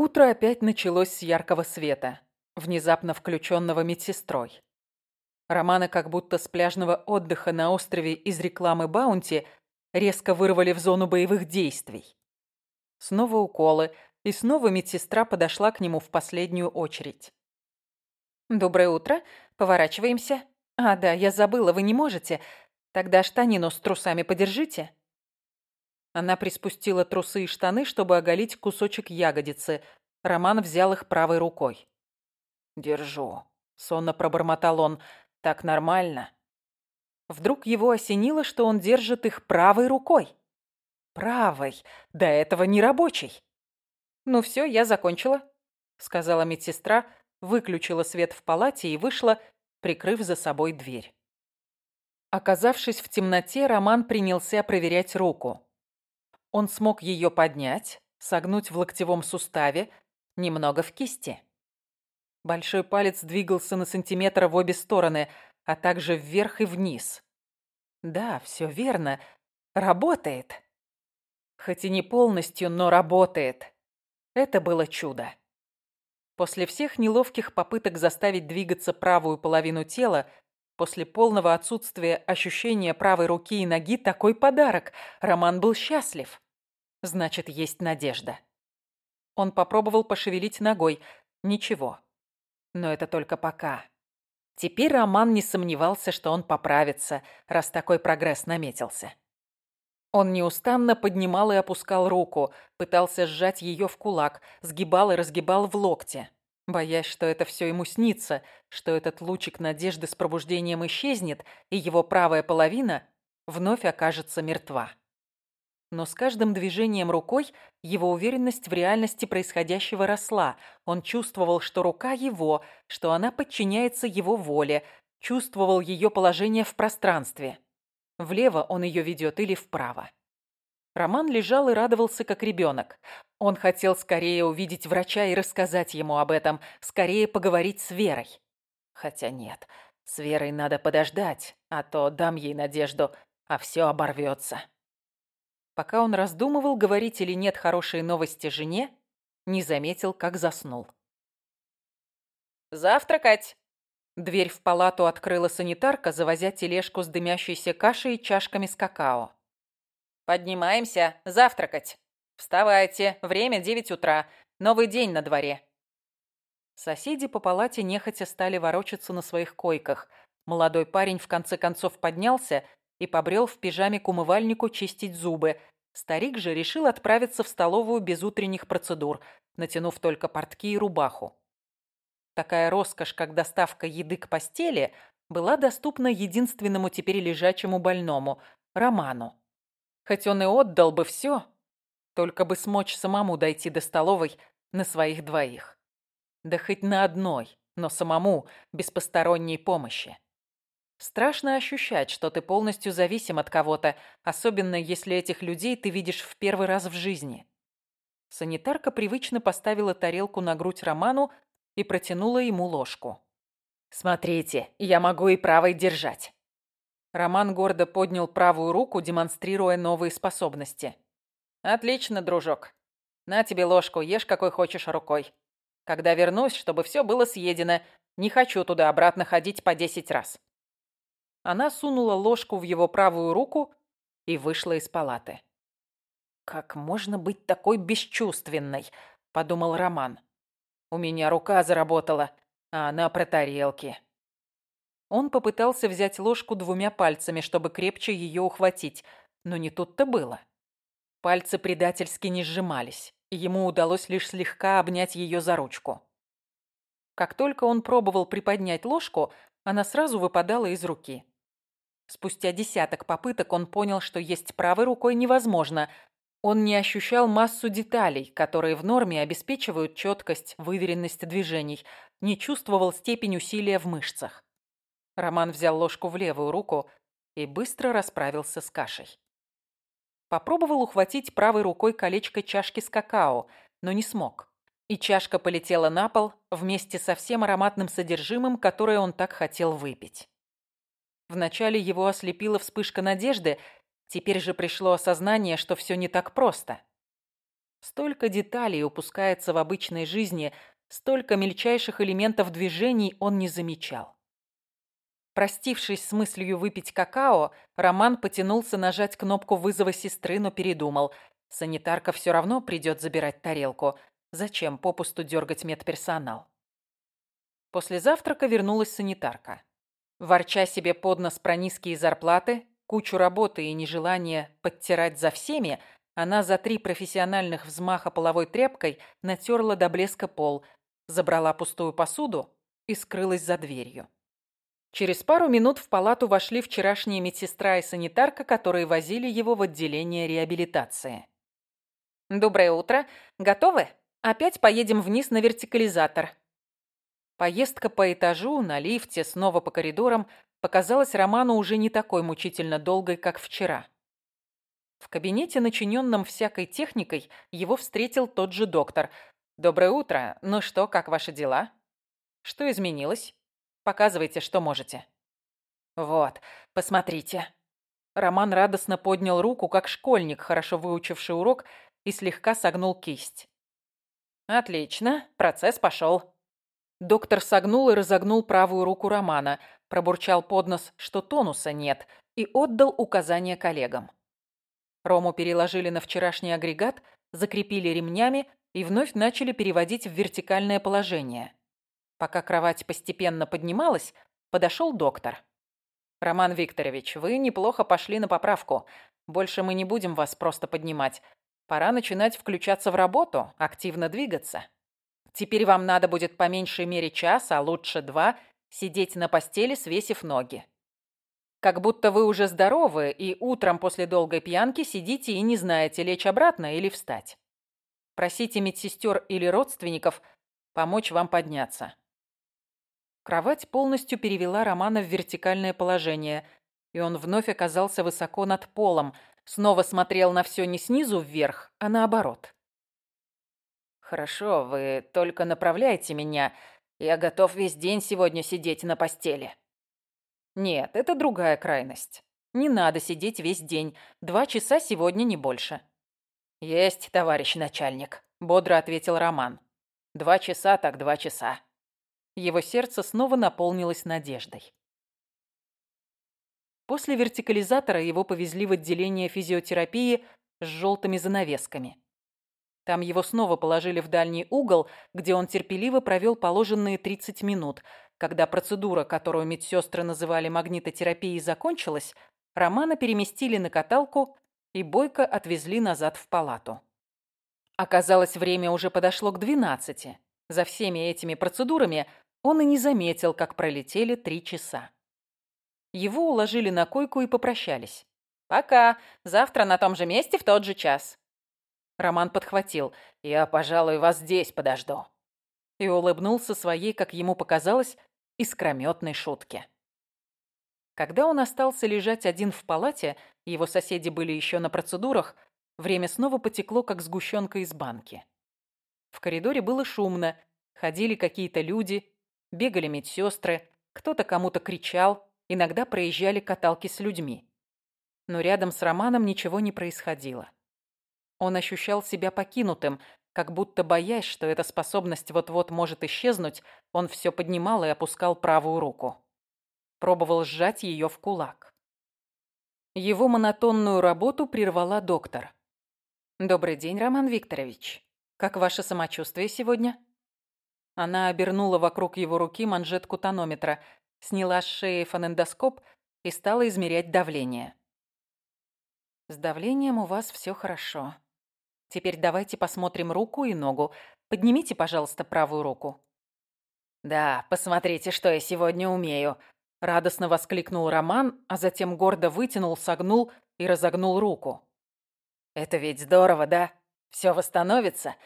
Утро опять началось с яркого света, внезапно включенного медсестрой. Романа как будто с пляжного отдыха на острове из рекламы Баунти резко вырвали в зону боевых действий. Снова уколы, и снова медсестра подошла к нему в последнюю очередь. «Доброе утро. Поворачиваемся. А, да, я забыла, вы не можете. Тогда штанину с трусами подержите». Она приспустила трусы и штаны, чтобы оголить кусочек ягодицы. Роман взял их правой рукой. «Держу», — сонно пробормотал он. «Так нормально». Вдруг его осенило, что он держит их правой рукой. Правой, до этого не рабочей. «Ну все, я закончила», — сказала медсестра, выключила свет в палате и вышла, прикрыв за собой дверь. Оказавшись в темноте, Роман принялся проверять руку. Он смог ее поднять, согнуть в локтевом суставе, немного в кисти. Большой палец двигался на сантиметр в обе стороны, а также вверх и вниз. Да, все верно. Работает. Хоть и не полностью, но работает. Это было чудо. После всех неловких попыток заставить двигаться правую половину тела, после полного отсутствия ощущения правой руки и ноги, такой подарок. Роман был счастлив. Значит, есть надежда. Он попробовал пошевелить ногой. Ничего. Но это только пока. Теперь Роман не сомневался, что он поправится, раз такой прогресс наметился. Он неустанно поднимал и опускал руку, пытался сжать ее в кулак, сгибал и разгибал в локте, боясь, что это все ему снится, что этот лучик надежды с пробуждением исчезнет, и его правая половина вновь окажется мертва. Но с каждым движением рукой его уверенность в реальности происходящего росла. Он чувствовал, что рука его, что она подчиняется его воле, чувствовал ее положение в пространстве. Влево он ее ведет или вправо. Роман лежал и радовался, как ребенок. Он хотел скорее увидеть врача и рассказать ему об этом, скорее поговорить с Верой. Хотя нет, с Верой надо подождать, а то дам ей надежду, а все оборвется. Пока он раздумывал, говорить или нет хорошие новости жене, не заметил, как заснул. «Завтракать!» Дверь в палату открыла санитарка, завозя тележку с дымящейся кашей и чашками с какао. «Поднимаемся, завтракать! Вставайте, время девять утра, новый день на дворе!» Соседи по палате нехотя стали ворочаться на своих койках. Молодой парень в конце концов поднялся и побрел в пижаме к умывальнику чистить зубы. Старик же решил отправиться в столовую без утренних процедур, натянув только портки и рубаху. Такая роскошь, как доставка еды к постели, была доступна единственному теперь лежачему больному – Роману. Хоть он и отдал бы все, только бы смочь самому дойти до столовой на своих двоих. Да хоть на одной, но самому, без посторонней помощи. Страшно ощущать, что ты полностью зависим от кого-то, особенно если этих людей ты видишь в первый раз в жизни. Санитарка привычно поставила тарелку на грудь Роману и протянула ему ложку. «Смотрите, я могу и правой держать». Роман гордо поднял правую руку, демонстрируя новые способности. «Отлично, дружок. На тебе ложку, ешь какой хочешь рукой. Когда вернусь, чтобы все было съедено, не хочу туда-обратно ходить по десять раз». Она сунула ложку в его правую руку и вышла из палаты. «Как можно быть такой бесчувственной?» – подумал Роман. У меня рука заработала, а она про тарелки. Он попытался взять ложку двумя пальцами, чтобы крепче ее ухватить, но не тут-то было. Пальцы предательски не сжимались, и ему удалось лишь слегка обнять ее за ручку. Как только он пробовал приподнять ложку, она сразу выпадала из руки. Спустя десяток попыток он понял, что есть правой рукой невозможно, он не ощущал массу деталей, которые в норме обеспечивают четкость, выверенность движений, не чувствовал степень усилия в мышцах. Роман взял ложку в левую руку и быстро расправился с кашей. Попробовал ухватить правой рукой колечко чашки с какао, но не смог. И чашка полетела на пол вместе со всем ароматным содержимым, которое он так хотел выпить. Вначале его ослепила вспышка надежды, Теперь же пришло осознание, что все не так просто. Столько деталей упускается в обычной жизни, столько мельчайших элементов движений он не замечал. Простившись с мыслью выпить какао, Роман потянулся нажать кнопку вызова сестры, но передумал. Санитарка все равно придет забирать тарелку. Зачем попусту дергать медперсонал? После завтрака вернулась санитарка. Ворча себе под нос про низкие зарплаты, кучу работы и нежелание подтирать за всеми, она за три профессиональных взмаха половой тряпкой натерла до блеска пол, забрала пустую посуду и скрылась за дверью. Через пару минут в палату вошли вчерашняя медсестра и санитарка, которые возили его в отделение реабилитации. «Доброе утро. Готовы? Опять поедем вниз на вертикализатор». Поездка по этажу, на лифте, снова по коридорам показалась Роману уже не такой мучительно долгой, как вчера. В кабинете, начиненном всякой техникой, его встретил тот же доктор. «Доброе утро. Ну что, как ваши дела? Что изменилось?» Показывайте, что можете». «Вот, посмотрите». Роман радостно поднял руку, как школьник, хорошо выучивший урок, и слегка согнул кисть. «Отлично, процесс пошел». Доктор согнул и разогнул правую руку Романа, пробурчал под нос, что тонуса нет, и отдал указания коллегам. Рому переложили на вчерашний агрегат, закрепили ремнями и вновь начали переводить в вертикальное положение. Пока кровать постепенно поднималась, подошел доктор. «Роман Викторович, вы неплохо пошли на поправку. Больше мы не будем вас просто поднимать. Пора начинать включаться в работу, активно двигаться. Теперь вам надо будет по меньшей мере час, а лучше два, сидеть на постели, свесив ноги. Как будто вы уже здоровы, и утром после долгой пьянки сидите и не знаете, лечь обратно или встать. Просите медсестер или родственников помочь вам подняться. Кровать полностью перевела Романа в вертикальное положение, и он вновь оказался высоко над полом, снова смотрел на все не снизу вверх, а наоборот. «Хорошо, вы только направляйте меня. Я готов весь день сегодня сидеть на постели». «Нет, это другая крайность. Не надо сидеть весь день. Два часа сегодня не больше». «Есть, товарищ начальник», — бодро ответил Роман. «Два часа так два часа». Его сердце снова наполнилось надеждой. После вертикализатора его повезли в отделение физиотерапии с желтыми занавесками. Там его снова положили в дальний угол, где он терпеливо провел положенные 30 минут. Когда процедура, которую медсестры называли магнитотерапией, закончилась, Романа переместили на каталку и бойко отвезли назад в палату. Оказалось, время уже подошло к 12. За всеми этими процедурами он и не заметил, как пролетели три часа. Его уложили на койку и попрощались. «Пока. Завтра на том же месте в тот же час». Роман подхватил. «Я, пожалуй, вас здесь подожду». И улыбнулся своей, как ему показалось, искрометной шутке. Когда он остался лежать один в палате, его соседи были еще на процедурах, время снова потекло, как сгущенка из банки. В коридоре было шумно, ходили какие-то люди, Бегали медсестры, кто-то кому-то кричал, иногда проезжали каталки с людьми. Но рядом с Романом ничего не происходило. Он ощущал себя покинутым, как будто боясь, что эта способность вот-вот может исчезнуть, он все поднимал и опускал правую руку. Пробовал сжать ее в кулак. Его монотонную работу прервала доктор. «Добрый день, Роман Викторович. Как ваше самочувствие сегодня?» Она обернула вокруг его руки манжетку тонометра, сняла с шеи фонендоскоп и стала измерять давление. «С давлением у вас все хорошо. Теперь давайте посмотрим руку и ногу. Поднимите, пожалуйста, правую руку». «Да, посмотрите, что я сегодня умею», — радостно воскликнул Роман, а затем гордо вытянул, согнул и разогнул руку. «Это ведь здорово, да? Все восстановится.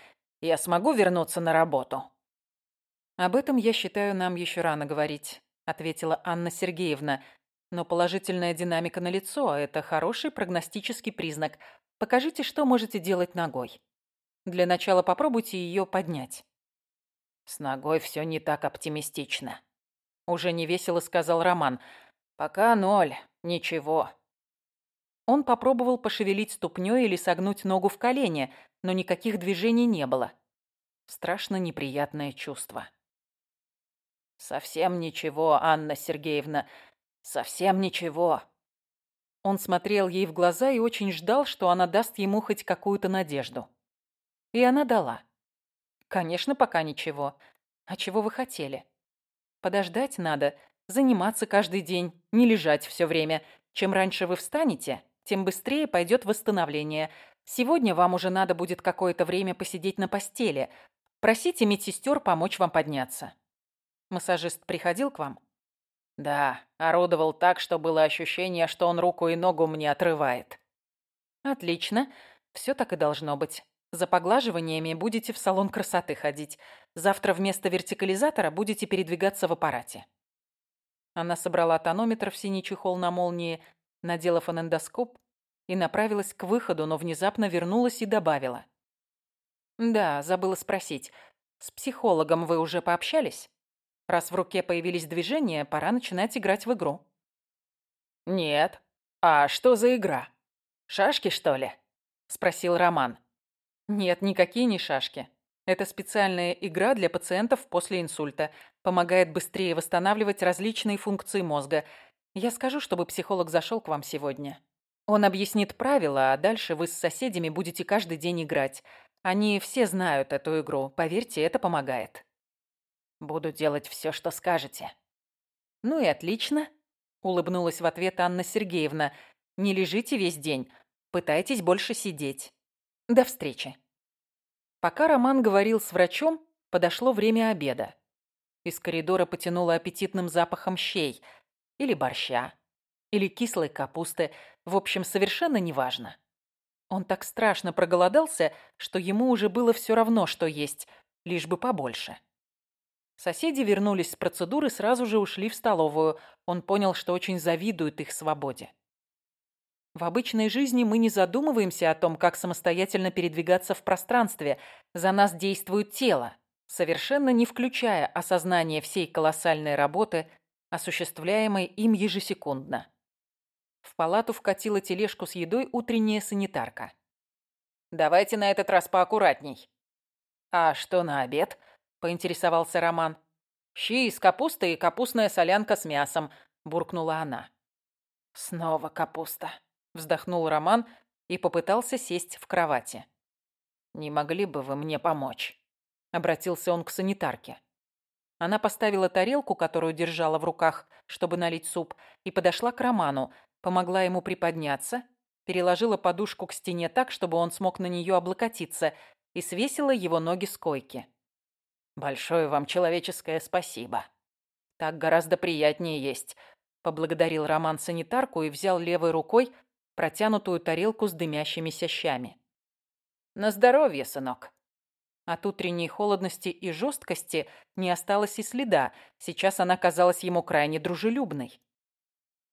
Я смогу вернуться на работу». «Об этом, я считаю, нам еще рано говорить», — ответила Анна Сергеевна. «Но положительная динамика налицо, а это хороший прогностический признак. Покажите, что можете делать ногой. Для начала попробуйте ее поднять». «С ногой все не так оптимистично», — уже невесело сказал Роман. «Пока ноль, ничего». Он попробовал пошевелить ступнёй или согнуть ногу в колене, но никаких движений не было. Страшно неприятное чувство. «Совсем ничего, Анна Сергеевна, совсем ничего». Он смотрел ей в глаза и очень ждал, что она даст ему хоть какую-то надежду. И она дала. «Конечно, пока ничего. А чего вы хотели? Подождать надо, заниматься каждый день, не лежать все время. Чем раньше вы встанете, тем быстрее пойдет восстановление. Сегодня вам уже надо будет какое-то время посидеть на постели. Просите медсестер помочь вам подняться. Массажист приходил к вам? Да, орудовал так, что было ощущение, что он руку и ногу мне отрывает. Отлично. Все так и должно быть. За поглаживаниями будете в салон красоты ходить. Завтра вместо вертикализатора будете передвигаться в аппарате. Она собрала тонометр в синий чехол на молнии, надела фонендоскоп и направилась к выходу, но внезапно вернулась и добавила. «Да, забыла спросить. С психологом вы уже пообщались? Раз в руке появились движения, пора начинать играть в игру». «Нет. А что за игра? Шашки, что ли?» – спросил Роман. Нет, никакие не шашки. Это специальная игра для пациентов после инсульта. Помогает быстрее восстанавливать различные функции мозга. Я скажу, чтобы психолог зашел к вам сегодня. Он объяснит правила, а дальше вы с соседями будете каждый день играть. Они все знают эту игру. Поверьте, это помогает. Буду делать все, что скажете. Ну и отлично, улыбнулась в ответ Анна Сергеевна. Не лежите весь день. Пытайтесь больше сидеть. До встречи. Пока Роман говорил с врачом, подошло время обеда. Из коридора потянуло аппетитным запахом щей или борща, или кислой капусты, в общем, совершенно неважно. Он так страшно проголодался, что ему уже было все равно, что есть, лишь бы побольше. Соседи вернулись с процедуры, сразу же ушли в столовую. Он понял, что очень завидует их свободе. В обычной жизни мы не задумываемся о том, как самостоятельно передвигаться в пространстве. За нас действует тело, совершенно не включая осознание всей колоссальной работы, осуществляемой им ежесекундно. В палату вкатила тележку с едой утренняя санитарка. «Давайте на этот раз поаккуратней». «А что на обед?» – поинтересовался Роман. «Щи из капусты и капустная солянка с мясом», – буркнула она. «Снова капуста», Вздохнул Роман и попытался сесть в кровати. «Не могли бы вы мне помочь?» Обратился он к санитарке. Она поставила тарелку, которую держала в руках, чтобы налить суп, и подошла к Роману, помогла ему приподняться, переложила подушку к стене так, чтобы он смог на нее облокотиться, и свесила его ноги с койки. «Большое вам человеческое спасибо. Так гораздо приятнее есть», — поблагодарил Роман санитарку и взял левой рукой протянутую тарелку с дымящимися щами. «На здоровье, сынок!» От утренней холодности и жесткости не осталось и следа, сейчас она казалась ему крайне дружелюбной.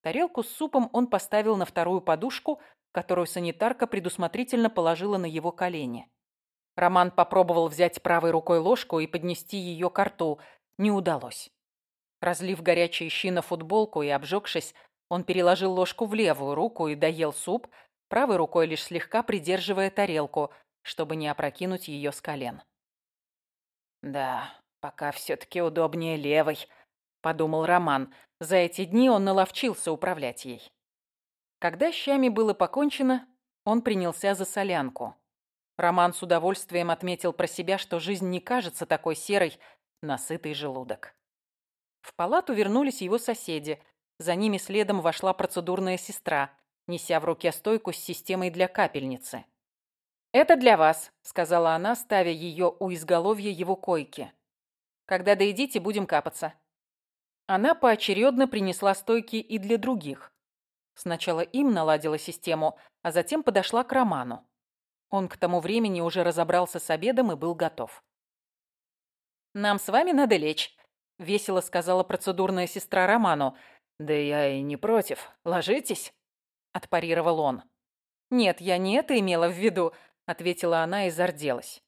Тарелку с супом он поставил на вторую подушку, которую санитарка предусмотрительно положила на его колени. Роман попробовал взять правой рукой ложку и поднести ее к рту. Не удалось. Разлив горячие щи на футболку и обжегшись, он переложил ложку в левую руку и доел суп, правой рукой лишь слегка придерживая тарелку, чтобы не опрокинуть ее с колен. «Да, пока все-таки удобнее левой», — подумал Роман. За эти дни он наловчился управлять ей. Когда щами было покончено, он принялся за солянку. Роман с удовольствием отметил про себя, что жизнь не кажется такой серой, насытый желудок. В палату вернулись его соседи, за ними следом вошла процедурная сестра, неся в руке стойку с системой для капельницы. «Это для вас», — сказала она, ставя ее у изголовья его койки. «Когда доедите, будем капаться». Она поочередно принесла стойки и для других. Сначала им наладила систему, а затем подошла к Роману. Он к тому времени уже разобрался с обедом и был готов. «Нам с вами надо лечь», — весело сказала процедурная сестра Роману, «Да я и не против. Ложитесь», — отпарировал он. «Нет, я не это имела в виду», — ответила она и зарделась.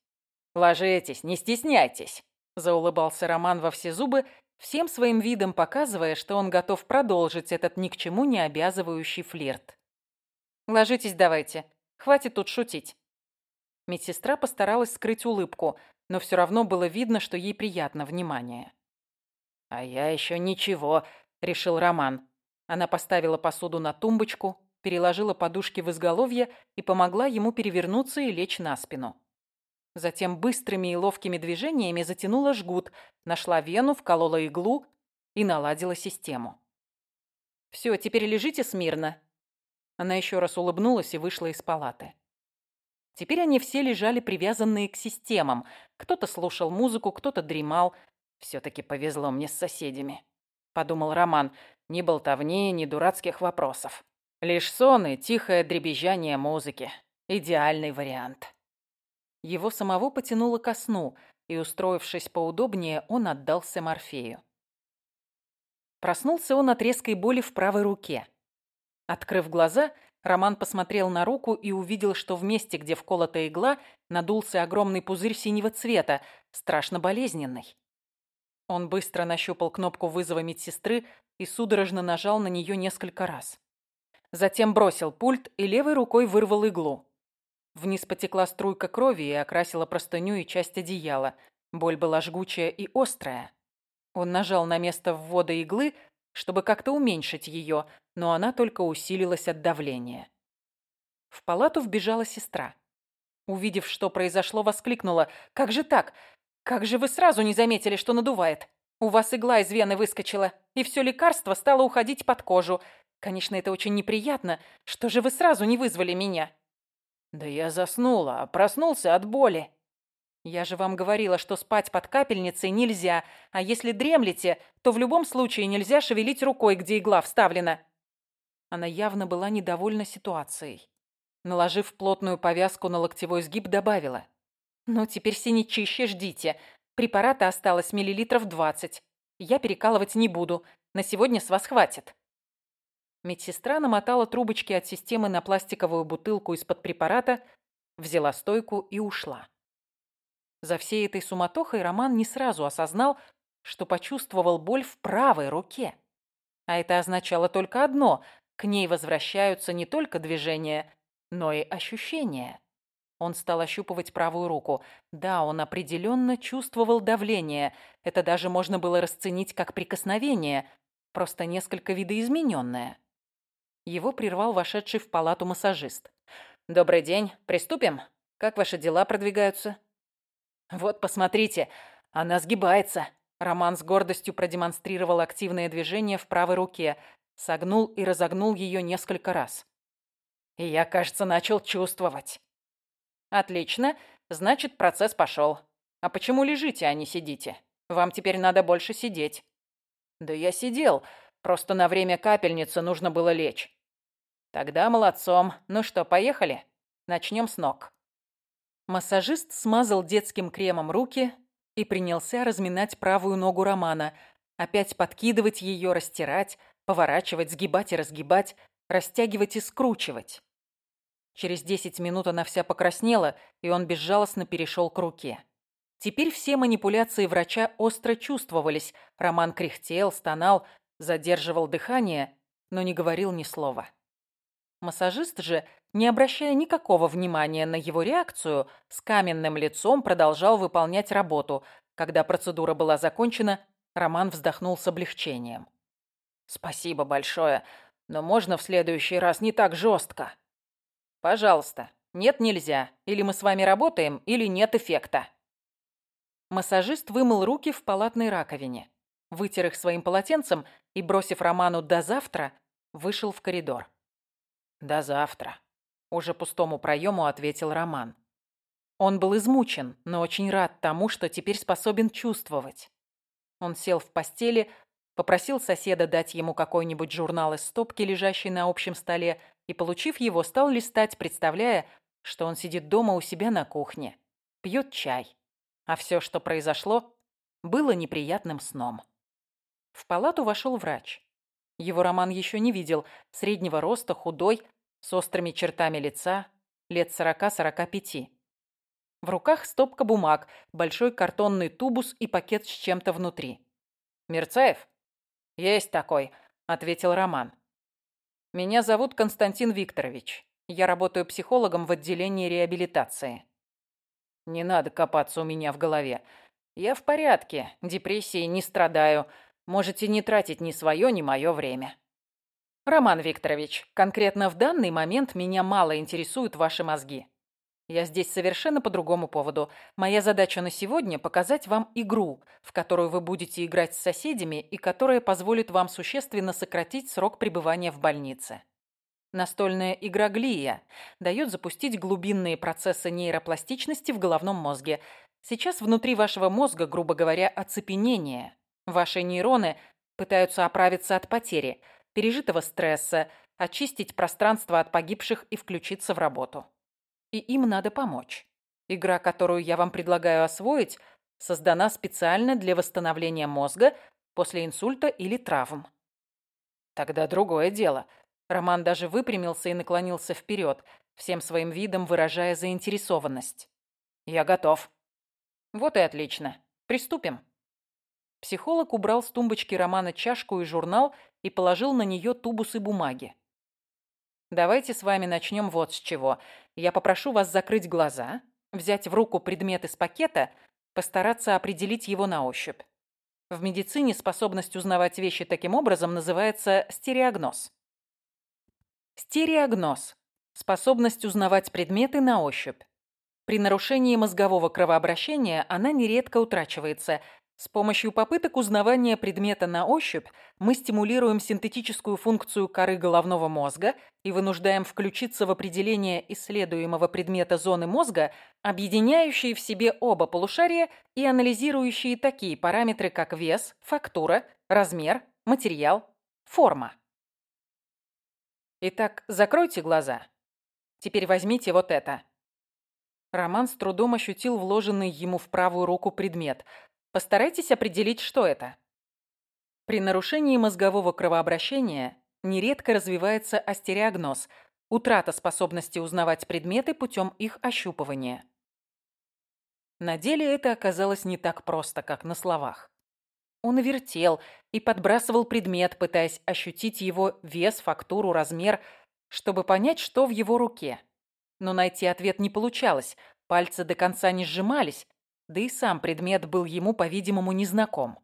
«Ложитесь, не стесняйтесь», — заулыбался Роман во все зубы, всем своим видом показывая, что он готов продолжить этот ни к чему не обязывающий флирт. «Ложитесь давайте. Хватит тут шутить». Медсестра постаралась скрыть улыбку, но все равно было видно, что ей приятно внимание. «А я еще ничего», — решил Роман. Она поставила посуду на тумбочку, переложила подушки в изголовье и помогла ему перевернуться и лечь на спину. Затем быстрыми и ловкими движениями затянула жгут, нашла вену, вколола иглу и наладила систему. «Все, теперь лежите смирно». Она еще раз улыбнулась и вышла из палаты. Теперь они все лежали привязанные к системам. Кто-то слушал музыку, кто-то дремал. «Все-таки повезло мне с соседями», — подумал Роман. «Ни болтовни, ни дурацких вопросов. Лишь сон и тихое дребезжание музыки. Идеальный вариант». Его самого потянуло ко сну, и, устроившись поудобнее, он отдался Морфею. Проснулся он от резкой боли в правой руке. Открыв глаза, Роман посмотрел на руку и увидел, что в месте, где вколота игла, надулся огромный пузырь синего цвета, страшно болезненный. Он быстро нащупал кнопку вызова медсестры и судорожно нажал на нее несколько раз. Затем бросил пульт и левой рукой вырвал иглу. Вниз потекла струйка крови и окрасила простыню и часть одеяла. Боль была жгучая и острая. Он нажал на место ввода иглы, чтобы как-то уменьшить ее, но она только усилилась от давления. В палату вбежала сестра. Увидев, что произошло, воскликнула. «Как же так? Как же вы сразу не заметили, что надувает? У вас игла из вены выскочила, и все лекарство стало уходить под кожу. Конечно, это очень неприятно. Что же вы сразу не вызвали меня?» «Да я заснула, а проснулся от боли». «Я же вам говорила, что спать под капельницей нельзя, а если дремлете, то в любом случае нельзя шевелить рукой, где игла вставлена». Она явно была недовольна ситуацией. Наложив плотную повязку на локтевой сгиб, добавила. «Ну, теперь синячище ждите. Препарата осталось миллилитров двадцать. Я перекалывать не буду. На сегодня с вас хватит». Медсестра намотала трубочки от системы на пластиковую бутылку из-под препарата, взяла стойку и ушла. За всей этой суматохой Роман не сразу осознал, что почувствовал боль в правой руке. А это означало только одно – к ней возвращаются не только движения, но и ощущения. Он стал ощупывать правую руку. Да, он определенно чувствовал давление. Это даже можно было расценить как прикосновение, просто несколько видоизмененное. Его прервал вошедший в палату массажист. «Добрый день. Приступим? Как ваши дела продвигаются?» «Вот, посмотрите, она сгибается». Роман с гордостью продемонстрировал активное движение в правой руке, согнул и разогнул ее несколько раз. И я, кажется, начал чувствовать. «Отлично. Значит, процесс пошел. А почему лежите, а не сидите? Вам теперь надо больше сидеть». «Да я сидел. Просто на время капельницы нужно было лечь». «Тогда молодцом. Ну что, поехали? Начнем с ног». Массажист смазал детским кремом руки и принялся разминать правую ногу Романа, опять подкидывать ее, растирать, поворачивать, сгибать и разгибать, растягивать и скручивать. Через десять минут она вся покраснела, и он безжалостно перешел к руке. Теперь все манипуляции врача остро чувствовались. Роман кряхтел, стонал, задерживал дыхание, но не говорил ни слова. Массажист же, не обращая никакого внимания на его реакцию, с каменным лицом продолжал выполнять работу. Когда процедура была закончена, Роман вздохнул с облегчением. «Спасибо большое, но можно в следующий раз не так жестко?» «Пожалуйста. Нет, нельзя. Или мы с вами работаем, или нет эффекта». Массажист вымыл руки в палатной раковине, вытер их своим полотенцем и, бросив Роману «до завтра», вышел в коридор. «До завтра», — уже пустому проему ответил Роман. Он был измучен, но очень рад тому, что теперь способен чувствовать. Он сел в постели, попросил соседа дать ему какой-нибудь журнал из стопки, лежащей на общем столе, и, получив его, стал листать, представляя, что он сидит дома у себя на кухне, пьет чай. А все, что произошло, было неприятным сном. В палату вошел врач. Его Роман еще не видел. Среднего роста, худой, с острыми чертами лица, лет сорока-сорока пяти. В руках стопка бумаг, большой картонный тубус и пакет с чем-то внутри. «Мерцаев?» «Есть такой», — ответил Роман. «Меня зовут Константин Викторович. Я работаю психологом в отделении реабилитации. Не надо копаться у меня в голове. Я в порядке, депрессией не страдаю. Можете не тратить ни свое, ни мое время. Роман Викторович, конкретно в данный момент меня мало интересуют ваши мозги. Я здесь совершенно по другому поводу. Моя задача на сегодня – показать вам игру, в которую вы будете играть с соседями и которая позволит вам существенно сократить срок пребывания в больнице. Настольная игра Глия дает запустить глубинные процессы нейропластичности в головном мозге. Сейчас внутри вашего мозга, грубо говоря, оцепенение. Ваши нейроны пытаются оправиться от потери, пережитого стресса, очистить пространство от погибших и включиться в работу и им надо помочь. Игра, которую я вам предлагаю освоить, создана специально для восстановления мозга после инсульта или травм. Тогда другое дело. Роман даже выпрямился и наклонился вперед, всем своим видом выражая заинтересованность. Я готов. Вот и отлично. Приступим. Психолог убрал с тумбочки Романа чашку и журнал и положил на нее тубусы бумаги. Давайте с вами начнем вот с чего. Я попрошу вас закрыть глаза, взять в руку предмет из пакета, постараться определить его на ощупь. В медицине способность узнавать вещи таким образом называется стереогноз. Стереогноз – способность узнавать предметы на ощупь. При нарушении мозгового кровообращения она нередко утрачивается, с помощью попыток узнавания предмета на ощупь мы стимулируем синтетическую функцию коры головного мозга и вынуждаем включиться в определение исследуемого предмета зоны мозга, объединяющие в себе оба полушария и анализирующие такие параметры, как вес, фактура, размер, материал, форма. Итак, закройте глаза. Теперь возьмите вот это. Роман с трудом ощутил вложенный ему в правую руку предмет – Постарайтесь определить, что это. При нарушении мозгового кровообращения нередко развивается астериогноз – утрата способности узнавать предметы путем их ощупывания. На деле это оказалось не так просто, как на словах. Он вертел и подбрасывал предмет, пытаясь ощутить его вес, фактуру, размер, чтобы понять, что в его руке. Но найти ответ не получалось, пальцы до конца не сжимались, да и сам предмет был ему, по-видимому, незнаком.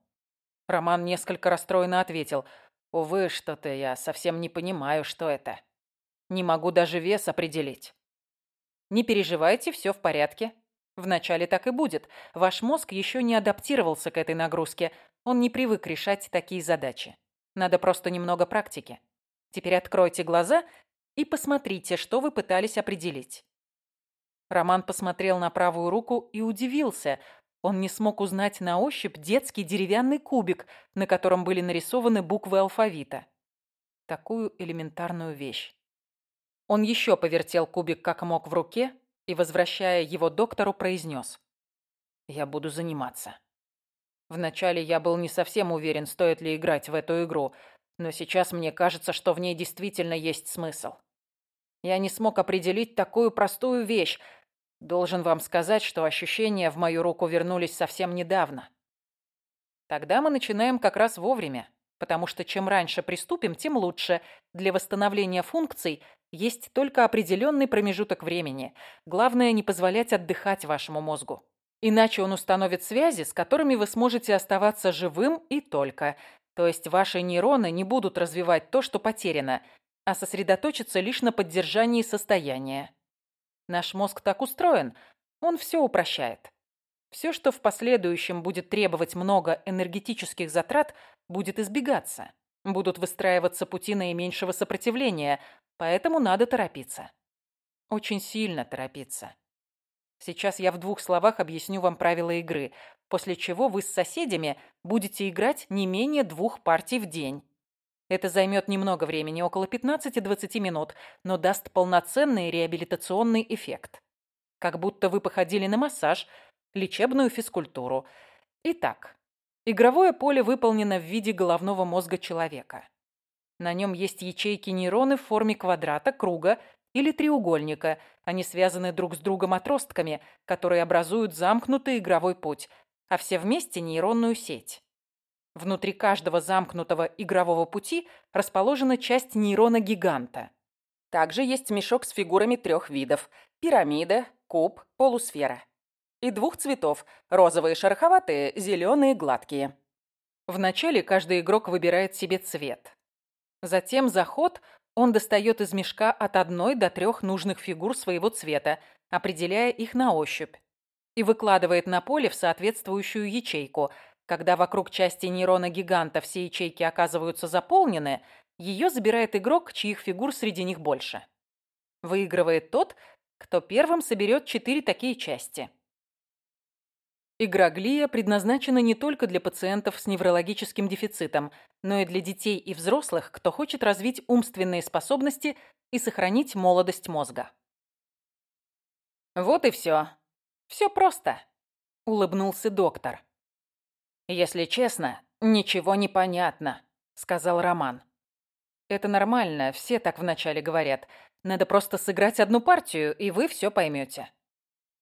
Роман несколько расстроенно ответил. «Увы, что-то я совсем не понимаю, что это. Не могу даже вес определить». «Не переживайте, все в порядке. Вначале так и будет. Ваш мозг еще не адаптировался к этой нагрузке. Он не привык решать такие задачи. Надо просто немного практики. Теперь откройте глаза и посмотрите, что вы пытались определить. Роман посмотрел на правую руку и удивился. Он не смог узнать на ощупь детский деревянный кубик, на котором были нарисованы буквы алфавита. Такую элементарную вещь. Он еще повертел кубик как мог в руке и, возвращая его доктору, произнес. «Я буду заниматься». Вначале я был не совсем уверен, стоит ли играть в эту игру, но сейчас мне кажется, что в ней действительно есть смысл. Я не смог определить такую простую вещь, Должен вам сказать, что ощущения в мою руку вернулись совсем недавно. Тогда мы начинаем как раз вовремя, потому что чем раньше приступим, тем лучше. Для восстановления функций есть только определенный промежуток времени. Главное не позволять отдыхать вашему мозгу. Иначе он установит связи, с которыми вы сможете оставаться живым и только. То есть ваши нейроны не будут развивать то, что потеряно, а сосредоточатся лишь на поддержании состояния. Наш мозг так устроен, он все упрощает. Все, что в последующем будет требовать много энергетических затрат, будет избегаться. Будут выстраиваться пути наименьшего сопротивления, поэтому надо торопиться. Очень сильно торопиться. Сейчас я в двух словах объясню вам правила игры, после чего вы с соседями будете играть не менее двух партий в день. Это займет немного времени, около 15-20 минут, но даст полноценный реабилитационный эффект. Как будто вы походили на массаж, лечебную физкультуру. Итак, игровое поле выполнено в виде головного мозга человека. На нем есть ячейки нейроны в форме квадрата, круга или треугольника. Они связаны друг с другом отростками, которые образуют замкнутый игровой путь, а все вместе нейронную сеть. Внутри каждого замкнутого игрового пути расположена часть нейрона-гиганта. Также есть мешок с фигурами трех видов – пирамида, куб, полусфера. и двух цветов – розовые шероховатые, зеленые гладкие. Вначале каждый игрок выбирает себе цвет. Затем за ход он достает из мешка от одной до трех нужных фигур своего цвета, определяя их на ощупь, и выкладывает на поле в соответствующую ячейку. Когда вокруг части нейрона гиганта все ячейки оказываются заполнены, ее забирает игрок, чьих фигур среди них больше. Выигрывает тот, кто первым соберет четыре такие части. Игра Глия предназначена не только для пациентов с неврологическим дефицитом, но и для детей и взрослых, кто хочет развить умственные способности и сохранить молодость мозга. «Вот и все. Все просто», — улыбнулся доктор. «Если честно, ничего не понятно», — сказал Роман. «Это нормально, все так вначале говорят. Надо просто сыграть одну партию, и вы все поймете.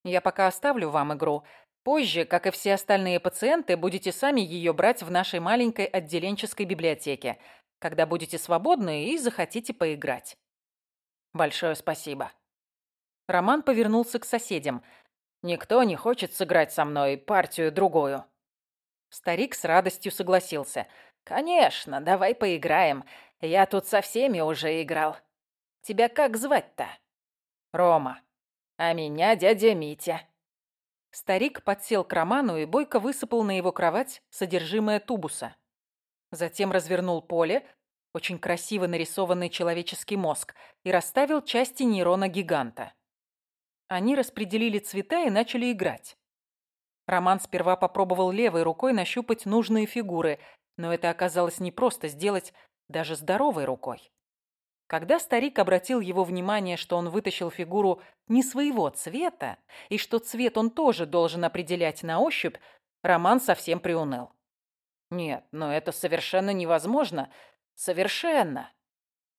Я пока оставлю вам игру, Позже, как и все остальные пациенты, будете сами ее брать в нашей маленькой отделенческой библиотеке, когда будете свободны и захотите поиграть. Большое спасибо. Роман повернулся к соседям. Никто не хочет сыграть со мной партию другую. Старик с радостью согласился. «Конечно, давай поиграем. Я тут со всеми уже играл. Тебя как звать-то?» «Рома. А меня дядя Митя». Старик подсел к Роману и бойко высыпал на его кровать содержимое тубуса. Затем развернул поле, очень красиво нарисованный человеческий мозг, и расставил части нейрона гиганта. Они распределили цвета и начали играть. Роман сперва попробовал левой рукой нащупать нужные фигуры, но это оказалось непросто сделать даже здоровой рукой. Когда старик обратил его внимание, что он вытащил фигуру не своего цвета, и что цвет он тоже должен определять на ощупь, Роман совсем приуныл. «Нет, но это совершенно невозможно. Совершенно.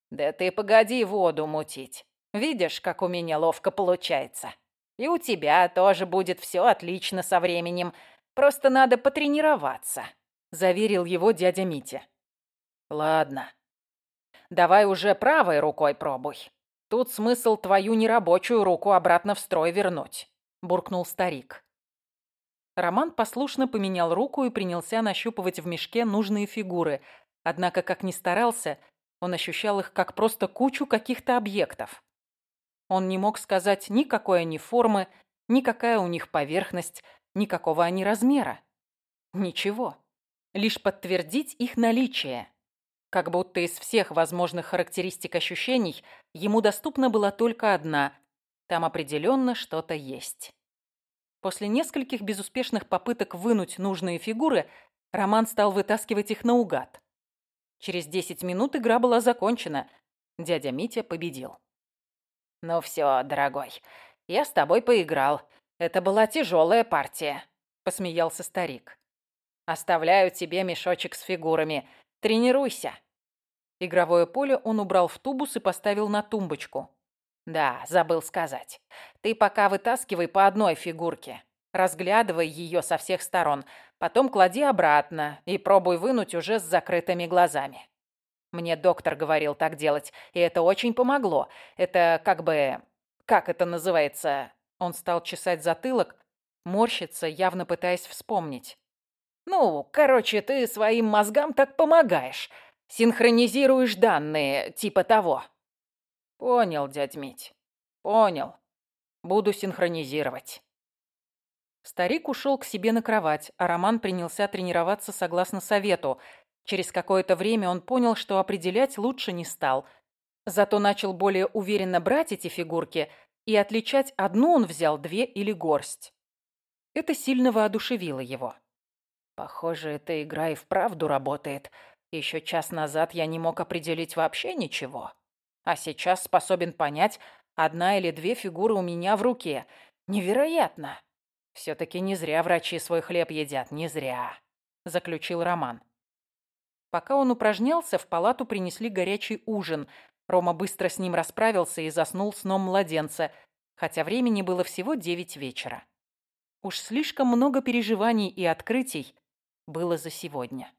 Да ты погоди воду мутить. Видишь, как у меня ловко получается. И у тебя тоже будет все отлично со временем. Просто надо потренироваться», — заверил его дядя Митя. «Ладно», Давай уже правой рукой пробуй. Тут смысл твою нерабочую руку обратно в строй вернуть», — буркнул старик. Роман послушно поменял руку и принялся нащупывать в мешке нужные фигуры. Однако, как ни старался, он ощущал их как просто кучу каких-то объектов. Он не мог сказать никакой они формы, никакая у них поверхность, никакого они размера. Ничего. Лишь подтвердить их наличие. Как будто из всех возможных характеристик ощущений ему доступна была только одна. Там определенно что-то есть. После нескольких безуспешных попыток вынуть нужные фигуры, Роман стал вытаскивать их наугад. Через десять минут игра была закончена. Дядя Митя победил. «Ну все, дорогой, я с тобой поиграл. Это была тяжелая партия», — посмеялся старик. «Оставляю тебе мешочек с фигурами. Тренируйся. Игровое поле он убрал в тубус и поставил на тумбочку. Да, забыл сказать. Ты пока вытаскивай по одной фигурке. Разглядывай ее со всех сторон. Потом клади обратно и пробуй вынуть уже с закрытыми глазами. Мне доктор говорил так делать, и это очень помогло. Это как бы... Как это называется? Он стал чесать затылок, морщиться, явно пытаясь вспомнить. «Ну, короче, ты своим мозгам так помогаешь. Синхронизируешь данные, типа того». «Понял, дядь Мить, понял. Буду синхронизировать». Старик ушел к себе на кровать, а Роман принялся тренироваться согласно совету. Через какое-то время он понял, что определять лучше не стал. Зато начал более уверенно брать эти фигурки, и отличать одну он взял две или горсть. Это сильно воодушевило его. Похоже, эта игра и вправду работает. Еще час назад я не мог определить вообще ничего. А сейчас способен понять, одна или две фигуры у меня в руке. Невероятно. Все-таки не зря врачи свой хлеб едят, не зря, заключил Роман. Пока он упражнялся, в палату принесли горячий ужин. Рома быстро с ним расправился и заснул сном младенца, хотя времени было всего девять вечера. Уж слишком много переживаний и открытий было за сегодня.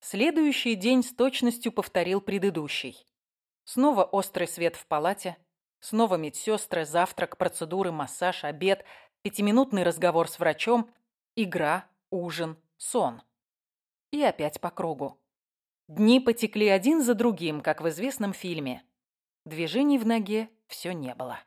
Следующий день с точностью повторил предыдущий. Снова острый свет в палате, снова медсестры, завтрак, процедуры, массаж, обед, Пятиминутный разговор с врачом, игра, ужин, сон. И опять по кругу. Дни потекли один за другим, как в известном фильме. Движений в ноге все не было.